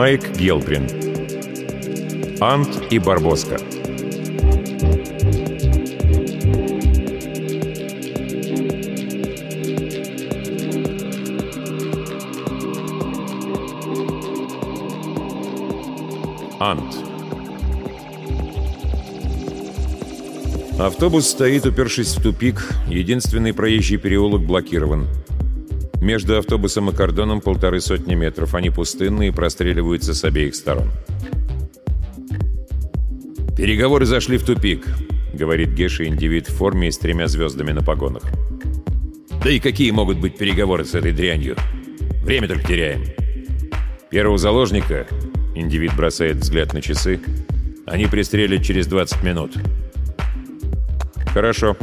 Майк Гелбрин. Ант и Барбоска. Ант. Автобус стоит, упершись в тупик. Единственный проезжий переулок блокирован. Между автобусом и кордоном полторы сотни метров. Они пустынные и простреливаются с обеих сторон. «Переговоры зашли в тупик», — говорит Геша индивид в форме и с тремя звездами на погонах. «Да и какие могут быть переговоры с этой дрянью? Время только теряем. Первого заложника, индивид бросает взгляд на часы, они пристрелят через 20 минут». «Хорошо».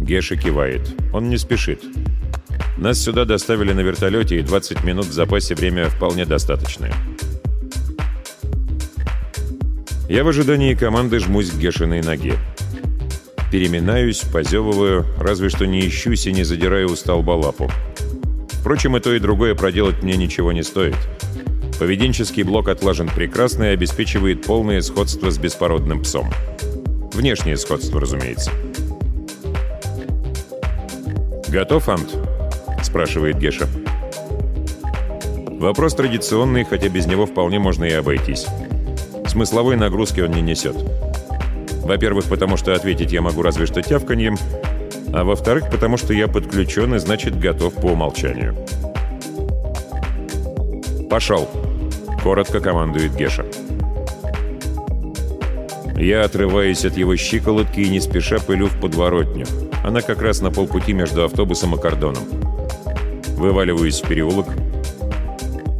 Геша кивает. Он не спешит. Нас сюда доставили на вертолете, и 20 минут в запасе время вполне достаточное. Я в ожидании команды жмусь к Гешиной ноге. Переминаюсь, позевываю, разве что не ищусь и не задираю у столба лапу. Впрочем, и то, и другое проделать мне ничего не стоит. Поведенческий блок отлажен прекрасно и обеспечивает полное сходство с беспородным псом. Внешнее сходство, разумеется. «Готов, Ант?» — спрашивает Геша. Вопрос традиционный, хотя без него вполне можно и обойтись. Смысловой нагрузки он не несет. Во-первых, потому что ответить я могу разве что тявканьем, а во-вторых, потому что я подключен и значит готов по умолчанию. «Пошел!» — коротко командует Геша. Я отрываюсь от его щиколотки и не спеша пылю в подворотню. Она как раз на полпути между автобусом и кордоном. Вываливаюсь в переулок.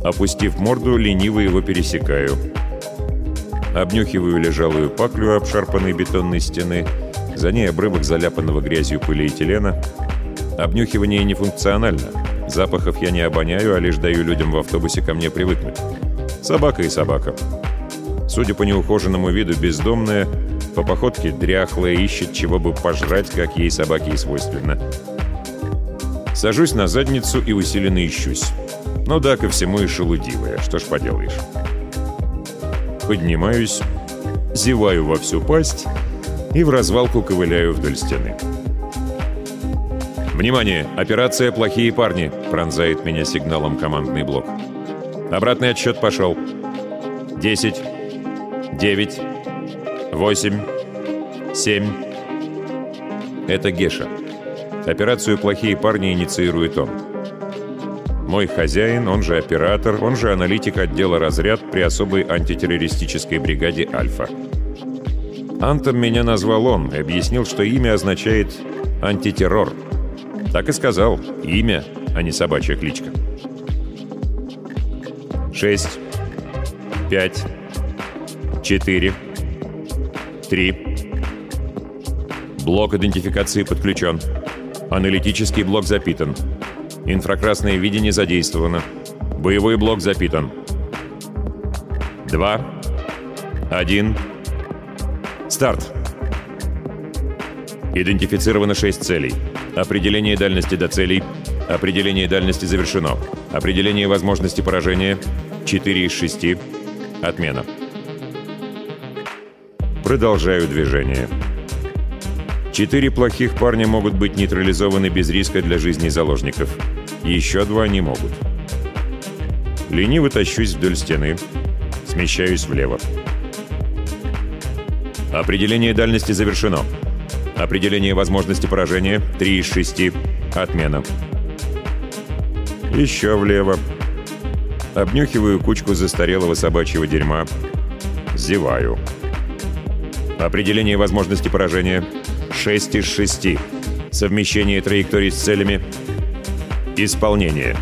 Опустив морду, лениво его пересекаю — Обнюхиваю лежалую паклю обшарпанной бетонной стены, за ней обрывок заляпанного грязью полиэтилена. Обнюхивание нефункционально. Запахов я не обоняю, а лишь даю людям в автобусе ко мне привыкнуть. Собака и собака. Судя по неухоженному виду, бездомная, по походке дряхлая, ищет чего бы пожрать, как ей собаке и свойственно. Сажусь на задницу и усиленно ищусь. Ну да, ко всему и шелудивая, что ж поделаешь. Поднимаюсь, зеваю во всю пасть и в развалку ковыляю вдоль стены. «Внимание! Операция «Плохие парни» пронзает меня сигналом командный блок. Обратный отсчет пошел. Десять, девять, восемь, семь. Это Геша. Операцию «Плохие парни» инициирует он. Мой хозяин, он же оператор, он же аналитик отдела «Разряд» при особой антитеррористической бригаде «Альфа». Антом меня назвал он объяснил, что имя означает «антитеррор». Так и сказал. Имя, а не собачья кличка. Шесть. Пять. Четыре. Три. Блок идентификации подключен. Аналитический блок запитан. Инфракрасное видение задействовано. Боевой блок запитан. Два. Один. Старт. Идентифицировано 6 целей. Определение дальности до целей. Определение дальности завершено. Определение возможности поражения. 4 из 6. Отмена. Продолжаю движение. Четыре плохих парня могут быть нейтрализованы без риска для жизни заложников. Еще два не могут. Лениво тащусь вдоль стены. Смещаюсь влево. Определение дальности завершено. Определение возможности поражения 3 из 6. Отмена. Еще влево. Обнюхиваю кучку застарелого собачьего дерьма. Зеваю. Определение возможности поражения 6 из 6. Совмещение траекторий с целями. Исполнение.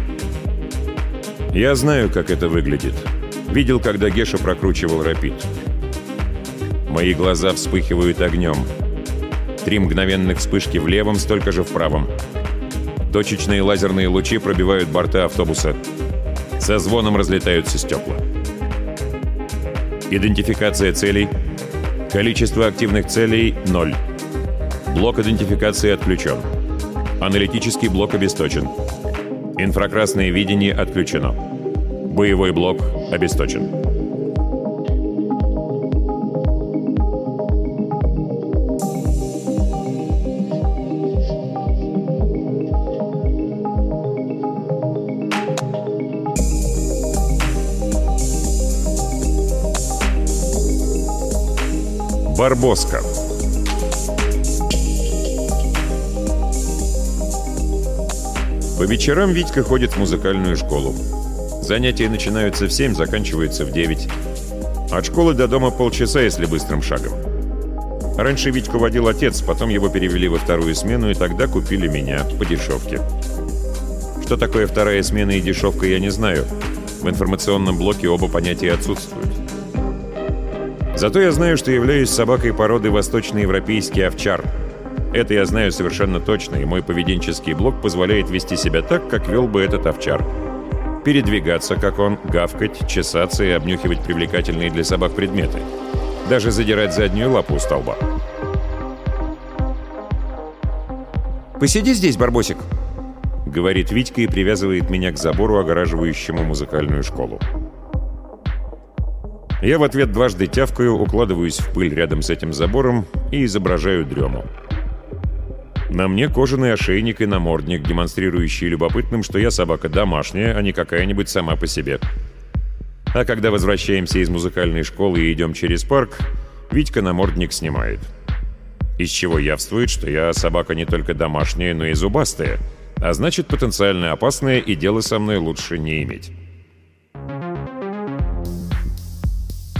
Я знаю, как это выглядит. Видел, когда Геша прокручивал рапид. Мои глаза вспыхивают огнем. Три мгновенных вспышки в левом, столько же в правом. Точечные лазерные лучи пробивают борты автобуса. Со звоном разлетаются стекла. Идентификация целей. Количество активных целей — ноль. Блок идентификации отключен. Аналитический блок обесточен. Инфракрасное видение отключено. Боевой блок обесточен. Барбоска. По вечерам Витька ходит в музыкальную школу. Занятия начинаются в 7, заканчиваются в 9. От школы до дома полчаса, если быстрым шагом. Раньше Витьку водил отец, потом его перевели во вторую смену, и тогда купили меня по дешевке. Что такое вторая смена и дешевка, я не знаю. В информационном блоке оба понятия отсутствуют. Зато я знаю, что являюсь собакой породы восточноевропейский овчар. Это я знаю совершенно точно, и мой поведенческий блок позволяет вести себя так, как вел бы этот овчар. Передвигаться, как он, гавкать, чесаться и обнюхивать привлекательные для собак предметы. Даже задирать заднюю лапу у столба. «Посиди здесь, Барбосик», — говорит Витька и привязывает меня к забору, огораживающему музыкальную школу. Я в ответ дважды тявкаю, укладываюсь в пыль рядом с этим забором и изображаю дрему. На мне кожаный ошейник и намордник, демонстрирующий любопытным, что я собака домашняя, а не какая-нибудь сама по себе. А когда возвращаемся из музыкальной школы и идем через парк, Витька намордник снимает. Из чего явствует, что я собака не только домашняя, но и зубастая, а значит потенциально опасная и дело со мной лучше не иметь.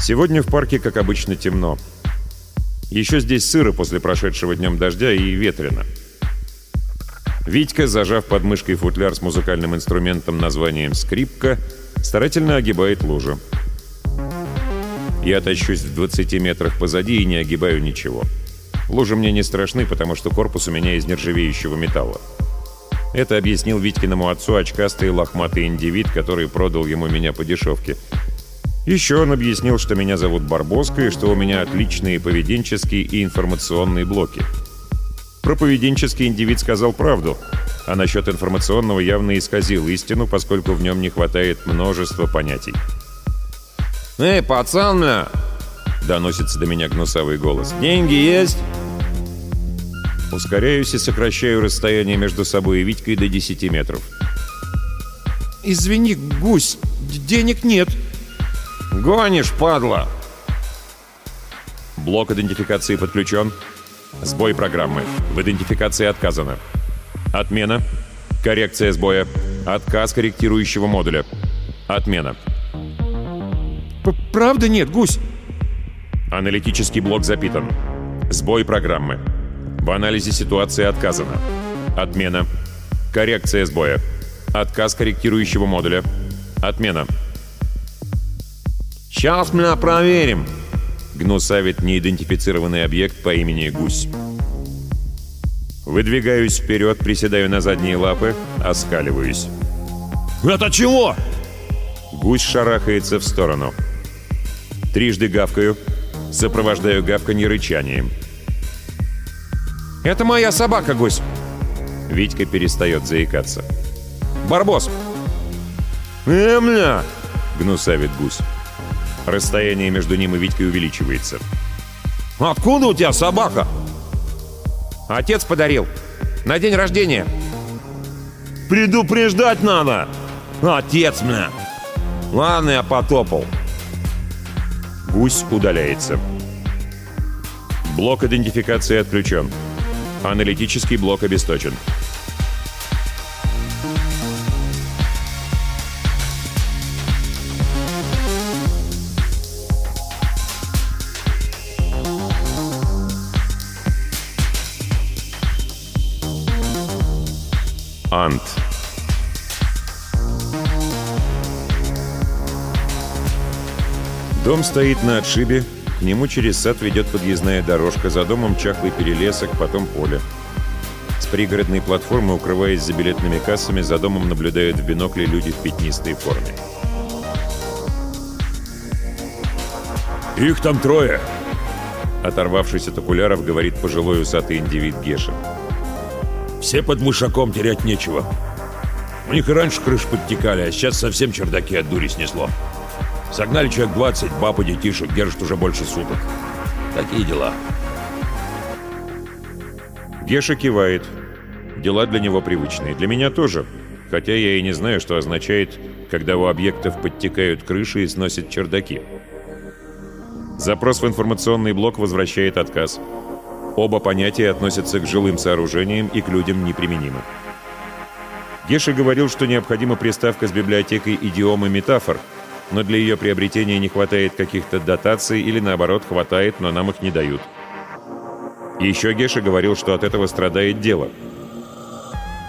Сегодня в парке, как обычно, темно. Еще здесь сыро после прошедшего днем дождя и ветрено. Витька, зажав под мышкой футляр с музыкальным инструментом названием «скрипка», старательно огибает лужу. Я тащусь в 20 метрах позади и не огибаю ничего. Лужи мне не страшны, потому что корпус у меня из нержавеющего металла. Это объяснил Витькиному отцу очкастый лохматый индивид, который продал ему меня по дешевке – еще он объяснил, что меня зовут Барбоска и что у меня отличные поведенческие и информационные блоки. Про поведенческий индивид сказал правду, а насчет информационного явно исказил истину, поскольку в нем не хватает множества понятий. «Эй, пацан, мля!» — доносится до меня гнусавый голос. «Деньги есть?» Ускоряюсь и сокращаю расстояние между собой и Витькой до 10 метров. «Извини, гусь, денег нет!» «Гонишь, падла!» Блок идентификации подключен. Сбой программы. В идентификации отказано. Отмена. Коррекция сбоя. Отказ корректирующего модуля. Отмена. «Правда нет, гусь?» Аналитический блок запитан. Сбой программы. В анализе ситуации отказано. Отмена. Коррекция сбоя. Отказ корректирующего модуля. Отмена. «Сейчас мы проверим», — гнусавит неидентифицированный объект по имени Гусь. Выдвигаюсь вперед, приседаю на задние лапы, оскаливаюсь. «Это чего?» Гусь шарахается в сторону. Трижды гавкаю, сопровождаю гавканье рычанием. «Это моя собака, Гусь!» Витька перестает заикаться. «Барбос!» «Эмля!» — гнусавит гусь. Расстояние между ним и Витькой увеличивается. «Откуда у тебя собака?» «Отец подарил. На день рождения». «Предупреждать надо!» «Отец мне!» «Ладно, я потопал». Гусь удаляется. Блок идентификации отключен. Аналитический блок обесточен. Дом стоит на отшибе, к нему через сад ведет подъездная дорожка, за домом чахлый перелесок, потом поле. С пригородной платформы, укрываясь за билетными кассами, за домом наблюдают в бинокле люди в пятнистой форме. «Их там трое!» Оторвавшись от окуляров, говорит пожилой усатый индивид Гешин. Все под мышаком терять нечего. У них и раньше крыш подтекали, а сейчас совсем чердаки от дури снесло. Согнали человек 20, баб детишек, держат уже больше суток. Такие дела. Геша кивает. Дела для него привычные. Для меня тоже. Хотя я и не знаю, что означает, когда у объектов подтекают крыши и сносят чердаки. Запрос в информационный блок возвращает отказ. Оба понятия относятся к жилым сооружениям и к людям неприменимы. Геша говорил, что необходима приставка с библиотекой идиом и метафор, но для ее приобретения не хватает каких-то дотаций или наоборот хватает, но нам их не дают. еще Геша говорил, что от этого страдает дело.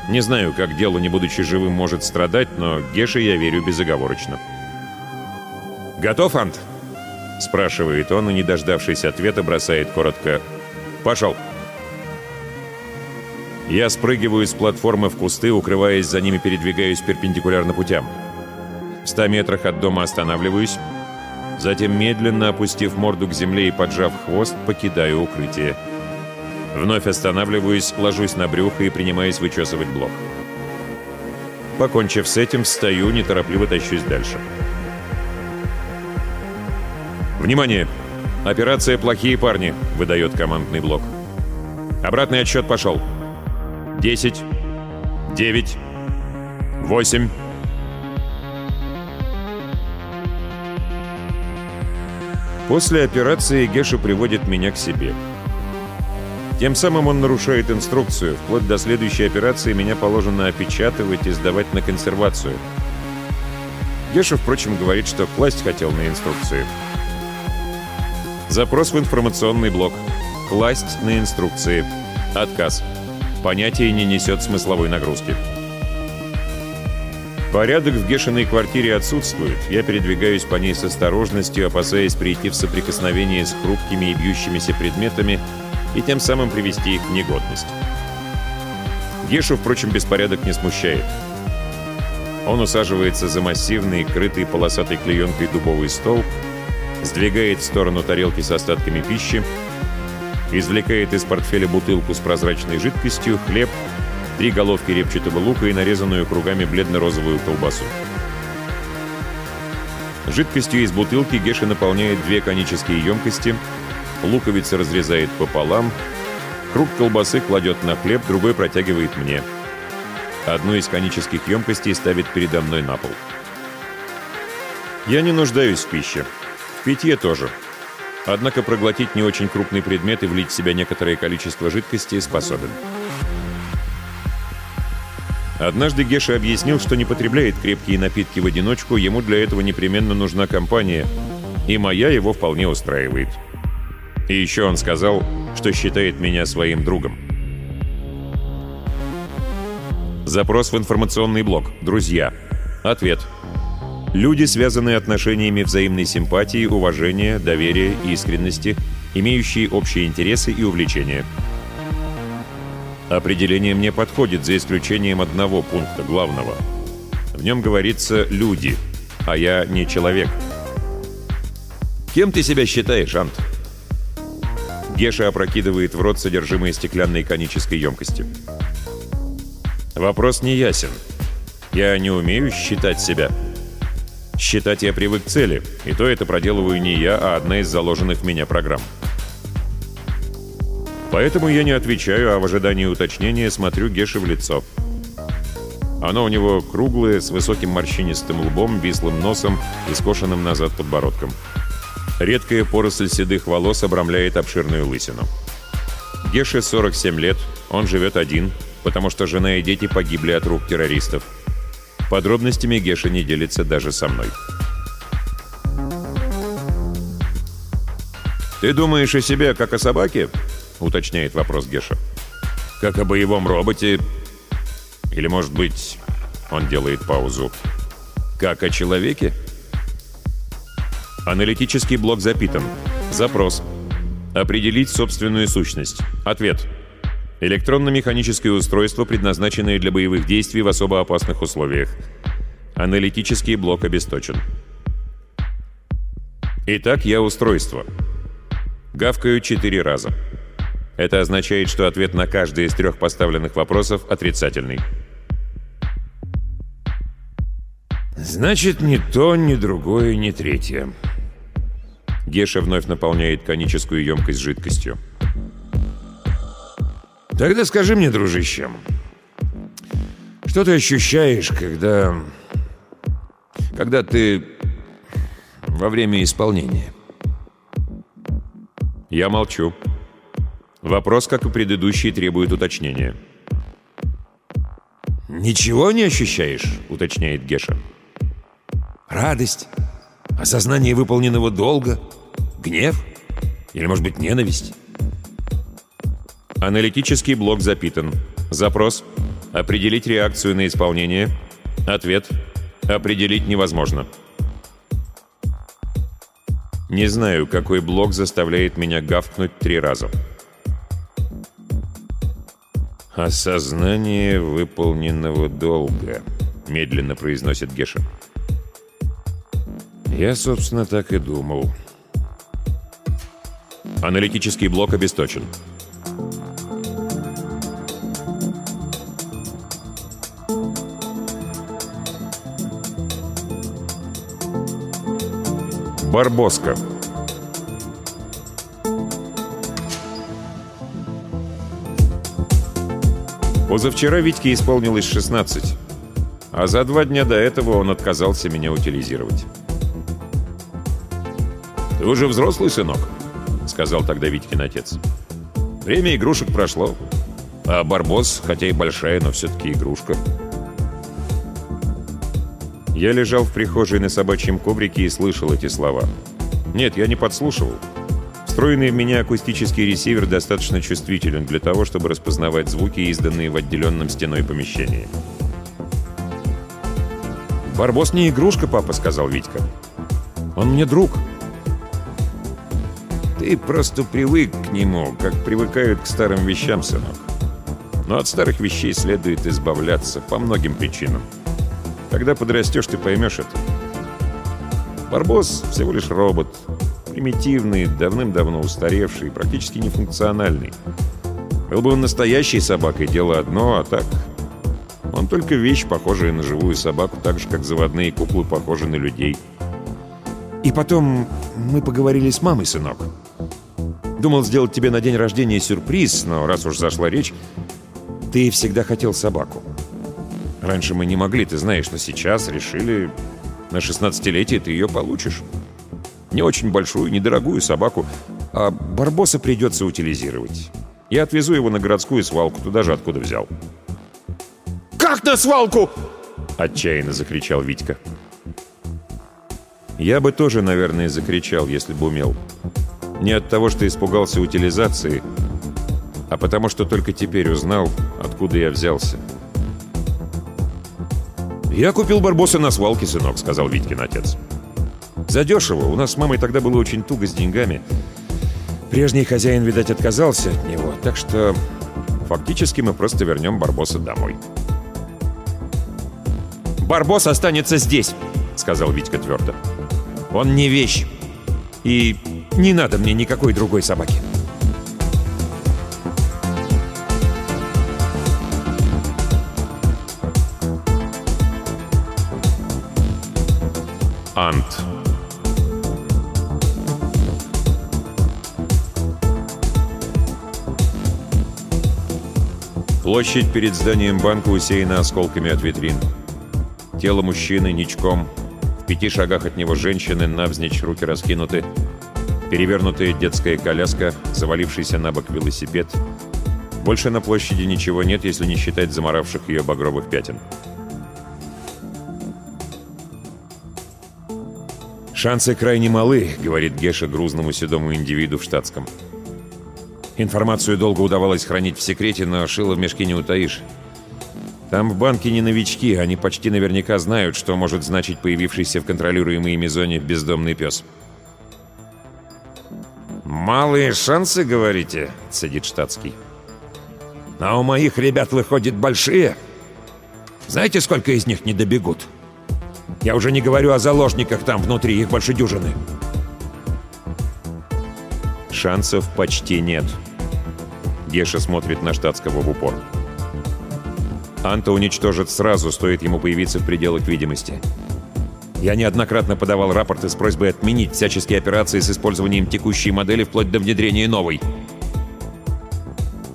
Не знаю, как дело, не будучи живым, может страдать, но Геше я верю безоговорочно. «Готов, Ант?» — спрашивает он, и, не дождавшись ответа, бросает коротко «Пошел». Я спрыгиваю с платформы в кусты, укрываясь за ними, передвигаюсь перпендикулярно путям. В ста метрах от дома останавливаюсь, затем, медленно опустив морду к земле и поджав хвост, покидаю укрытие. Вновь останавливаюсь, ложусь на брюхо и принимаюсь вычесывать блок. Покончив с этим, встаю, неторопливо тащусь дальше. «Внимание! Операция «Плохие парни», — выдает командный блок. Обратный отсчет пошел. 10, 9, 8. После операции Геша приводит меня к себе. Тем самым он нарушает инструкцию. Вплоть до следующей операции меня положено опечатывать и сдавать на консервацию. Геша, впрочем, говорит, что класть хотел на инструкцию. Запрос в информационный блок. Класть на инструкции. Отказ. Понятие не несет смысловой нагрузки. Порядок в Гешиной квартире отсутствует. Я передвигаюсь по ней с осторожностью, опасаясь прийти в соприкосновение с хрупкими и бьющимися предметами и тем самым привести их в негодность. Гешу, впрочем, беспорядок не смущает. Он усаживается за массивный, крытый полосатой клеенкой дубовый стол, сдвигает в сторону тарелки с остатками пищи, извлекает из портфеля бутылку с прозрачной жидкостью, хлеб, три головки репчатого лука и нарезанную кругами бледно-розовую колбасу. Жидкостью из бутылки Геша наполняет две конические емкости, луковицы разрезает пополам, круг колбасы кладет на хлеб, другой протягивает мне. Одну из конических емкостей ставит передо мной на пол. Я не нуждаюсь в пище. В питье тоже. Однако проглотить не очень крупный предмет и влить в себя некоторое количество жидкости способен. Однажды Геша объяснил, что не потребляет крепкие напитки в одиночку, ему для этого непременно нужна компания, и моя его вполне устраивает. И еще он сказал, что считает меня своим другом. Запрос в информационный блок. Друзья. Ответ. Люди, связанные отношениями взаимной симпатии, уважения, доверия и искренности, имеющие общие интересы и увлечения. Определение мне подходит, за исключением одного пункта, главного. В нем говорится «люди», а я не человек. «Кем ты себя считаешь, Ант?» Геша опрокидывает в рот содержимое стеклянной конической емкости. Вопрос не ясен. Я не умею считать себя. Считать я привык цели, и то это проделываю не я, а одна из заложенных в меня программ. Поэтому я не отвечаю, а в ожидании уточнения смотрю Геше в лицо. Оно у него круглое, с высоким морщинистым лбом, вислым носом и скошенным назад подбородком. Редкая поросль седых волос обрамляет обширную лысину. Геше 47 лет, он живет один, потому что жена и дети погибли от рук террористов. Подробностями Геша не делится даже со мной. «Ты думаешь о себе, как о собаке?» — уточняет вопрос Геша. «Как о боевом роботе? Или, может быть...» — он делает паузу. «Как о человеке?» Аналитический блок запитан. Запрос. Определить собственную сущность. Ответ. Электронно-механическое устройство, предназначенное для боевых действий в особо опасных условиях. Аналитический блок обесточен. Итак, я устройство. Гавкаю четыре раза. Это означает, что ответ на каждый из трех поставленных вопросов отрицательный. «Значит, ни то, ни другое, ни третье». Геша вновь наполняет коническую емкость жидкостью. «Тогда скажи мне, дружище, что ты ощущаешь, когда... когда ты во время исполнения?» Я молчу. Вопрос, как и предыдущий, требует уточнения. «Ничего не ощущаешь?» — уточняет Геша. «Радость? Осознание выполненного долга? Гнев? Или, может быть, ненависть?» Аналитический блок запитан. Запрос — определить реакцию на исполнение. Ответ — определить невозможно. Не знаю, какой блок заставляет меня гавкнуть три раза. «Осознание выполненного долга», — медленно произносит Геша. «Я, собственно, так и думал». Аналитический блок обесточен. Барбоска. Позавчера Витьке исполнилось 16, а за два дня до этого он отказался меня утилизировать. «Ты уже взрослый, сынок», — сказал тогда Витькин отец. «Время игрушек прошло, а Барбос, хотя и большая, но все-таки игрушка». Я лежал в прихожей на собачьем коврике и слышал эти слова. Нет, я не подслушивал. Встроенный в меня акустический ресивер достаточно чувствителен для того, чтобы распознавать звуки, изданные в отделенном стеной помещении. «Барбос не игрушка, папа», — сказал Витька. «Он мне друг». «Ты просто привык к нему, как привыкают к старым вещам, сынок. Но от старых вещей следует избавляться по многим причинам. Когда подрастешь, ты поймешь это. Барбос всего лишь робот. Примитивный, давным-давно устаревший, практически нефункциональный. Был бы он настоящей собакой, дело одно, а так... Он только вещь, похожая на живую собаку, так же, как заводные куклы похожи на людей. И потом мы поговорили с мамой, сынок. Думал сделать тебе на день рождения сюрприз, но раз уж зашла речь, ты всегда хотел собаку. Раньше мы не могли, ты знаешь, но сейчас решили... На 16-летие ты ее получишь. Не очень большую, недорогую собаку, а Барбоса придется утилизировать. Я отвезу его на городскую свалку, туда же откуда взял. «Как на свалку?» — отчаянно закричал Витька. Я бы тоже, наверное, закричал, если бы умел. Не от того, что испугался утилизации, а потому что только теперь узнал, откуда я взялся. «Я купил Барбоса на свалке, сынок», — сказал Витькин отец. «Задешево. У нас с мамой тогда было очень туго с деньгами. Прежний хозяин, видать, отказался от него, так что фактически мы просто вернем Барбоса домой». «Барбос останется здесь», — сказал Витька твердо. «Он не вещь. И не надо мне никакой другой собаки». Ант. Площадь перед зданием банка усеяна осколками от витрин. Тело мужчины ничком. В пяти шагах от него женщины, навзничь руки раскинуты. Перевернутая детская коляска, завалившийся на бок велосипед. Больше на площади ничего нет, если не считать заморавших ее багровых пятен. «Шансы крайне малы», — говорит Геша грузному седому индивиду в штатском. Информацию долго удавалось хранить в секрете, но шило в мешке не утаишь. Там в банке не новички, они почти наверняка знают, что может значить появившийся в контролируемой ими зоне бездомный пес. «Малые шансы, говорите?» — цедит штатский. «А у моих ребят выходят большие. Знаете, сколько из них не добегут?» Я уже не говорю о заложниках там внутри, их больше дюжины. Шансов почти нет. Геша смотрит на штатского в упор. Анта уничтожит сразу, стоит ему появиться в пределах видимости. Я неоднократно подавал рапорты с просьбой отменить всяческие операции с использованием текущей модели вплоть до внедрения новой.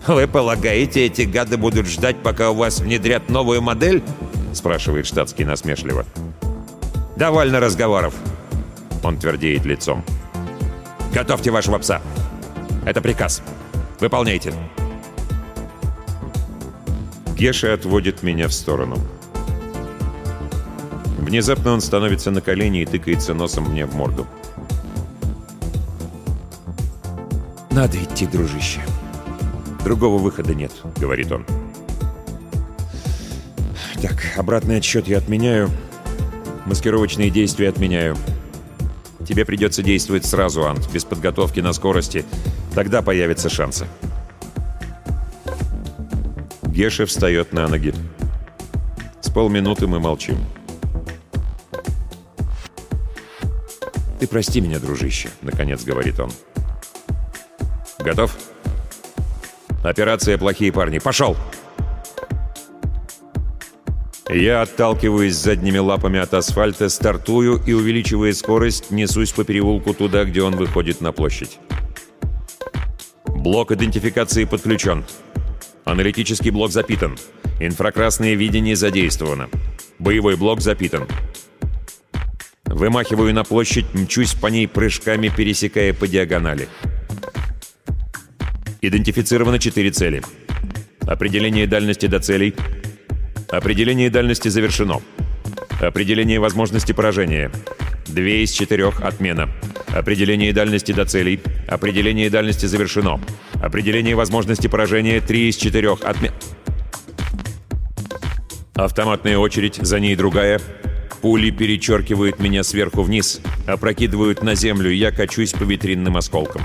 «Вы полагаете, эти гады будут ждать, пока у вас внедрят новую модель?» — спрашивает штатский насмешливо. «Довольно разговоров!» Он твердеет лицом. «Готовьте вашего пса! Это приказ! Выполняйте!» Геша отводит меня в сторону. Внезапно он становится на колени и тыкается носом мне в морду. «Надо идти, дружище. Другого выхода нет», — говорит он. «Так, обратный отсчет я отменяю. Маскировочные действия отменяю. Тебе придется действовать сразу, Ант, без подготовки на скорости. Тогда появятся шансы». Геша встает на ноги. С полминуты мы молчим. «Ты прости меня, дружище», — наконец говорит он. «Готов?» «Операция «Плохие парни». Пошел!» Я отталкиваюсь задними лапами от асфальта, стартую и, увеличивая скорость, несусь по переулку туда, где он выходит на площадь. Блок идентификации подключен. Аналитический блок запитан. Инфракрасное видение задействовано. Боевой блок запитан. Вымахиваю на площадь, мчусь по ней прыжками, пересекая по диагонали. Идентифицировано четыре цели. Определение дальности до целей. Определение дальности завершено. Определение возможности поражения. Две из четырех отмена. Определение дальности до целей. Определение дальности завершено. Определение возможности поражения. Три из четырех отмен... Автоматная очередь, за ней другая. Пули перечеркивают меня сверху вниз, опрокидывают на землю, я качусь по витринным осколкам.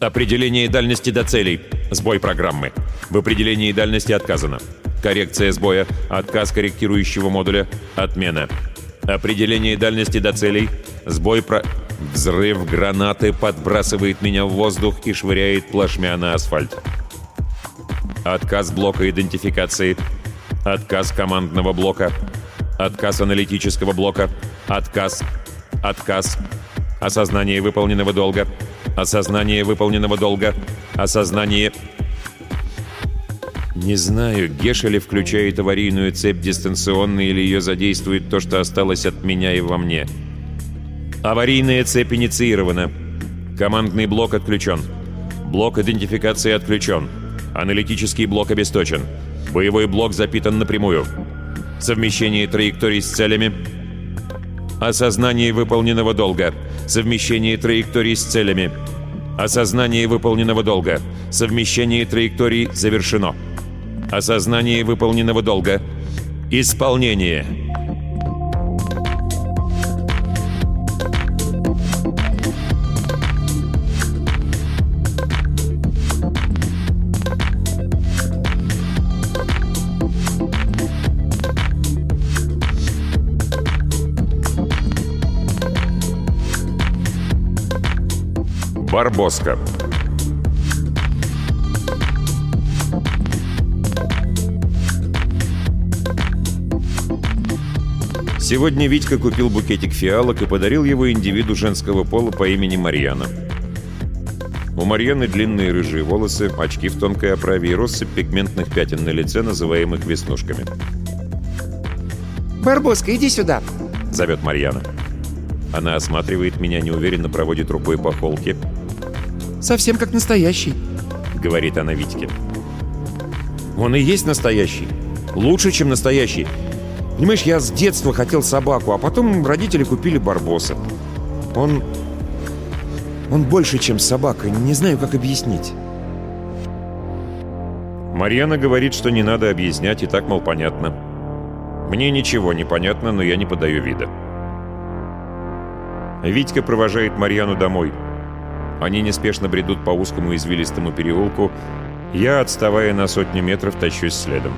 Определение дальности до целей. Сбой программы. В определении дальности отказано. Коррекция сбоя. Отказ корректирующего модуля. Отмена. Определение дальности до целей. Сбой про... Взрыв гранаты подбрасывает меня в воздух и швыряет плашмя на асфальт. Отказ блока идентификации. Отказ командного блока. Отказ аналитического блока. Отказ. Отказ. Осознание выполненного долга. Осознание выполненного долга. Осознание... Не знаю, Геша ли включает аварийную цепь дистанционно или ее задействует то, что осталось от меня и во мне. Аварийная цепь инициирована. Командный блок отключен. Блок идентификации отключен. Аналитический блок обесточен. Боевой блок запитан напрямую. Совмещение траекторий с целями. Осознание выполненного долга. Совмещение траекторий с целями. Осознание выполненного долга. Совмещение траекторий завершено. Осознание выполненного долга. Исполнение. Барбоска. Сегодня Витька купил букетик фиалок и подарил его индивиду женского пола по имени Марьяна. У Марьяны длинные рыжие волосы, очки в тонкой оправе и россыпь пигментных пятен на лице, называемых веснушками. «Барбоска, иди сюда!» — зовет Марьяна. Она осматривает меня, неуверенно проводит рукой по холке. «Совсем как настоящий», — говорит она Витьке. «Он и есть настоящий. Лучше, чем настоящий. Понимаешь, я с детства хотел собаку, а потом родители купили барбоса. Он... Он больше, чем собака. Не знаю, как объяснить». Марьяна говорит, что не надо объяснять, и так, мол, понятно. Мне ничего не понятно, но я не подаю вида. Витька провожает Марьяну домой. Они неспешно бредут по узкому извилистому переулку. Я, отставая на сотню метров, тащусь следом.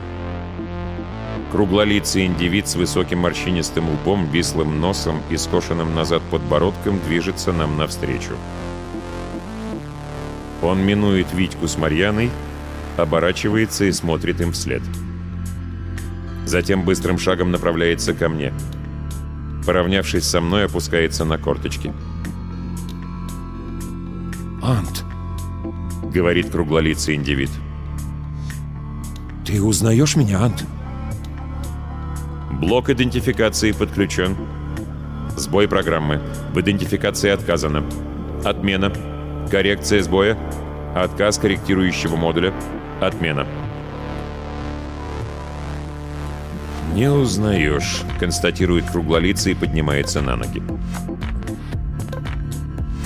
Круглолицый индивид с высоким морщинистым лбом, вислым носом и скошенным назад подбородком движется нам навстречу. Он минует Витьку с Марьяной, оборачивается и смотрит им вслед. Затем быстрым шагом направляется ко мне. Поравнявшись со мной, опускается на корточки. «Ант», — говорит круглолицый индивид. «Ты узнаешь меня, Ант?» Блок идентификации подключен. Сбой программы. В идентификации отказано. Отмена. Коррекция сбоя. Отказ корректирующего модуля. Отмена. «Не узнаешь», — констатирует круглолицый и поднимается на ноги.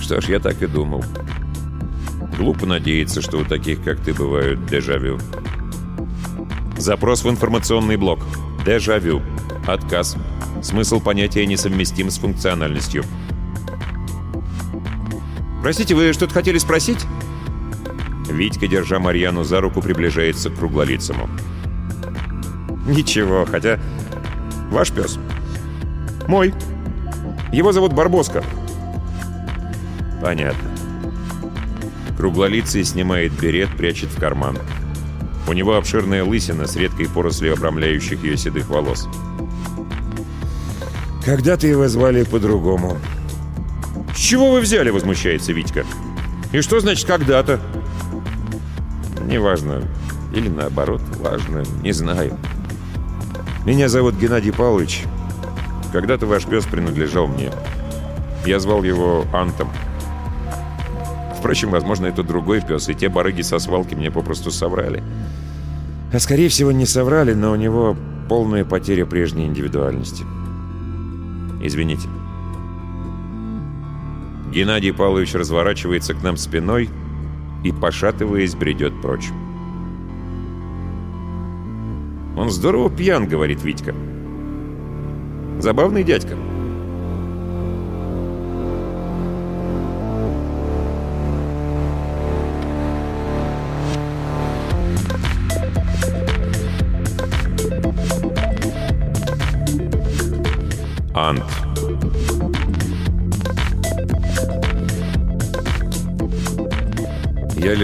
Что ж, я так и думал. Глупо надеяться, что у таких, как ты, бывают дежавю. Запрос в информационный блок. Дежавю. Отказ. Смысл понятия несовместим с функциональностью. «Простите, вы что-то хотели спросить?» Витька, держа Марьяну за руку, приближается к круглолицому. «Ничего, хотя... Ваш пес. Мой. Его зовут Барбоска». «Понятно». Круглолицый снимает берет, прячет в карман. У него обширная лысина с редкой порослью обрамляющих ее седых волос. «Когда-то его звали по-другому». «С чего вы взяли?» — возмущается Витька. «И что значит «когда-то»?» «Неважно. Или наоборот, важно. Не знаю. Меня зовут Геннадий Павлович. Когда-то ваш пес принадлежал мне. Я звал его Антом. Впрочем, возможно, это другой пес, и те барыги со свалки мне попросту соврали. А скорее всего, не соврали, но у него полная потеря прежней индивидуальности. Извините. Геннадий Павлович разворачивается к нам спиной и, пошатываясь, бредет прочь. «Он здорово пьян», — говорит Витька. «Забавный дядька».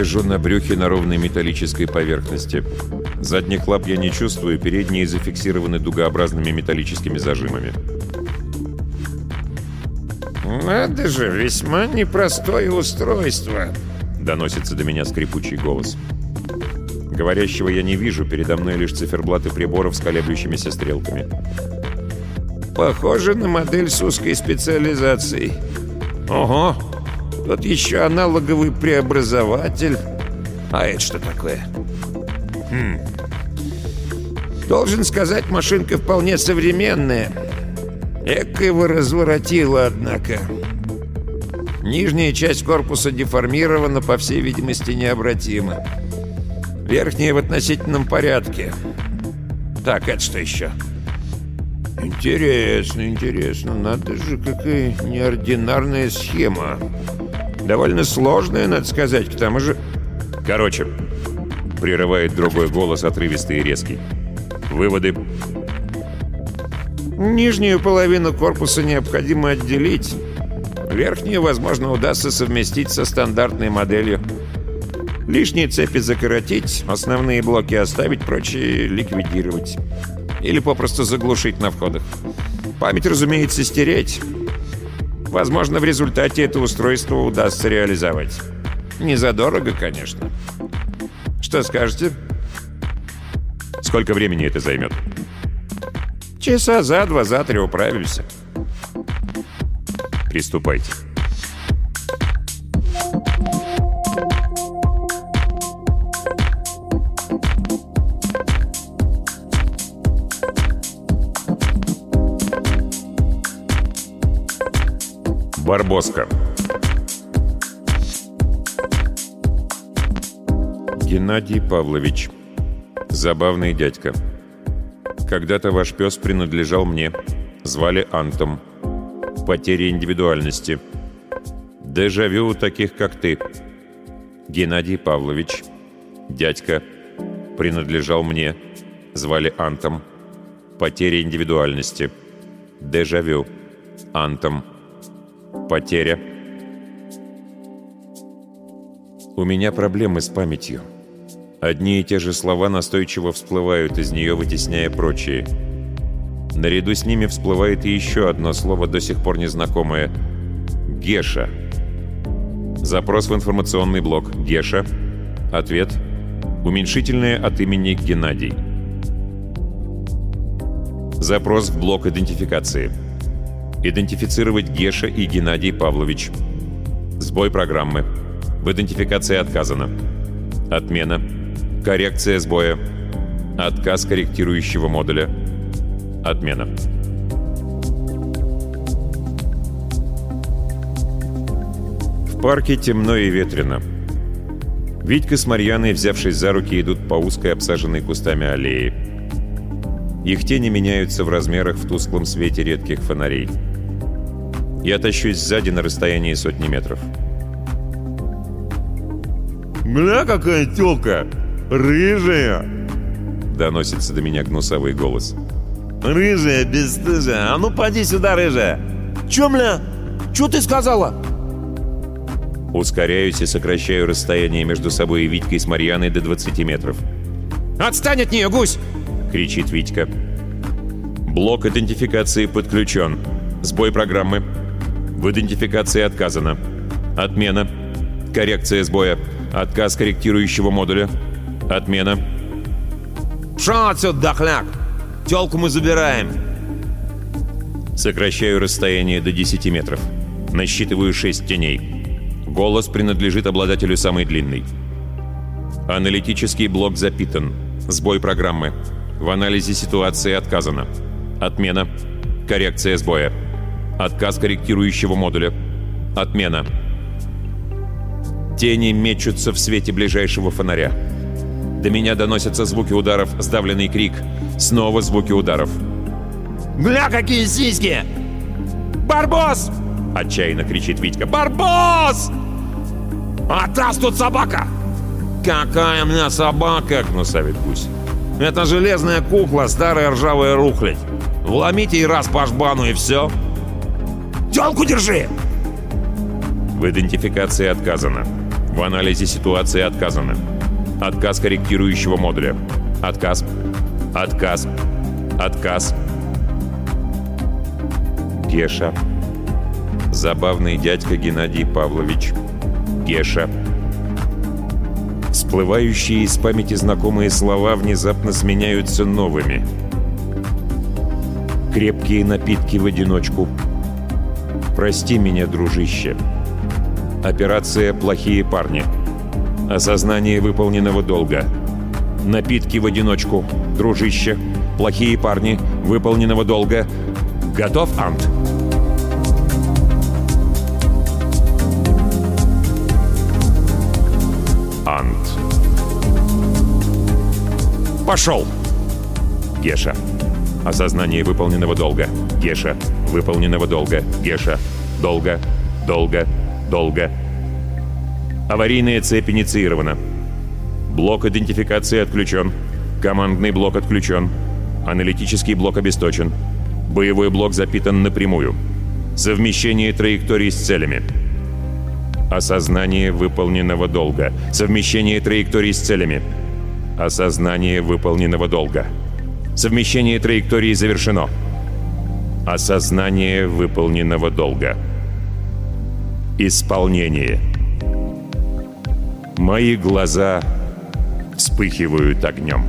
Лежу на брюхе на ровной металлической поверхности. Задних лап я не чувствую, передние зафиксированы дугообразными металлическими зажимами. «Надо же, весьма непростое устройство», — доносится до меня скрипучий голос. Говорящего я не вижу, передо мной лишь циферблаты приборов с колеблющимися стрелками. Похоже на модель с узкой специализацией. Ого! Тут еще аналоговый преобразователь. А это что такое? Хм. Должен сказать, машинка вполне современная. Эко его разворотило, однако. Нижняя часть корпуса деформирована, по всей видимости, необратимо. Верхняя в относительном порядке. Так, это что еще? Интересно, интересно. Надо же, какая неординарная схема. Довольно сложная, надо сказать, к тому же... Короче, прерывает другой голос, отрывистый и резкий. Выводы. Нижнюю половину корпуса необходимо отделить. Верхнюю, возможно, удастся совместить со стандартной моделью. Лишние цепи закоротить, основные блоки оставить, прочие ликвидировать. Или попросту заглушить на входах. Память, разумеется, стереть. Возможно, в результате это устройство удастся реализовать. Не задорого, конечно. Что скажете? Сколько времени это займет? Часа за два, за три управимся. Приступайте. Барбоска. Геннадий Павлович. Забавный дядька. Когда-то ваш пес принадлежал мне. Звали Антом. Потеря индивидуальности. Дежавю у таких, как ты. Геннадий Павлович. Дядька. Принадлежал мне. Звали Антом. Потеря индивидуальности. Дежавю. Антом. Потеря. У меня проблемы с памятью. Одни и те же слова настойчиво всплывают из нее, вытесняя прочие. Наряду с ними всплывает и еще одно слово, до сих пор незнакомое — «Геша». Запрос в информационный блок «Геша». Ответ — уменьшительное от имени Геннадий. Запрос в блок идентификации. Идентифицировать Геша и Геннадий Павлович. Сбой программы. В идентификации отказано. Отмена. Коррекция сбоя. Отказ корректирующего модуля. Отмена. В парке темно и ветрено. Витька с Марьяной, взявшись за руки, идут по узкой обсаженной кустами аллеи. Их тени меняются в размерах в тусклом свете редких фонарей. Я тащусь сзади на расстоянии сотни метров. «Бля, какая тёлка! Рыжая!» Доносится до меня гнусавый голос. «Рыжая, бесстыжая! А ну поди сюда, рыжая!» «Чё, мля? Чё ты сказала?» Ускоряюсь и сокращаю расстояние между собой и Витькой с Марьяной до 20 метров. «Отстань от нее, гусь!» — кричит Витька. Блок идентификации подключен. Сбой программы. В идентификации отказано. Отмена. Коррекция сбоя. Отказ корректирующего модуля. Отмена. «Шо отсюда, дохляк? Тёлку мы забираем!» Сокращаю расстояние до 10 метров. Насчитываю 6 теней. Голос принадлежит обладателю самой длинной. Аналитический блок запитан. Сбой программы. В анализе ситуации отказано. Отмена. Коррекция сбоя. Отказ корректирующего модуля. Отмена. Тени мечутся в свете ближайшего фонаря. До меня доносятся звуки ударов, сдавленный крик. Снова звуки ударов. «Бля, какие сиськи! Барбос!» Отчаянно кричит Витька. «Барбос! А таз тут собака!» «Какая у меня собака!» — гнусавит гусь. «Это железная кукла, старая ржавая рухлядь. Вломите и раз по жбану, и все. Тёлку держи!» В идентификации отказано. В анализе ситуации отказано. Отказ корректирующего модуля. Отказ. Отказ. Отказ. Геша. Забавный дядька Геннадий Павлович. Геша. Всплывающие из памяти знакомые слова внезапно сменяются новыми. Крепкие напитки в одиночку. Прости меня, дружище. Операция «Плохие парни». Осознание выполненного долга. Напитки в одиночку. Дружище. Плохие парни. Выполненного долга. Готов, Ант? Ант. Пошел! Геша. Осознание выполненного долга. Геша. Выполненного долга. Геша. Долго. Долго. Долго. Аварийная цепь инициирована. Блок идентификации отключен. Командный блок отключен. Аналитический блок обесточен. Боевой блок запитан напрямую. Совмещение траекторий с целями. Осознание выполненного долга. Совмещение траекторий с целями. Осознание выполненного долга. Совмещение траектории завершено. Осознание выполненного долга. Исполнение. Мои глаза вспыхивают огнем.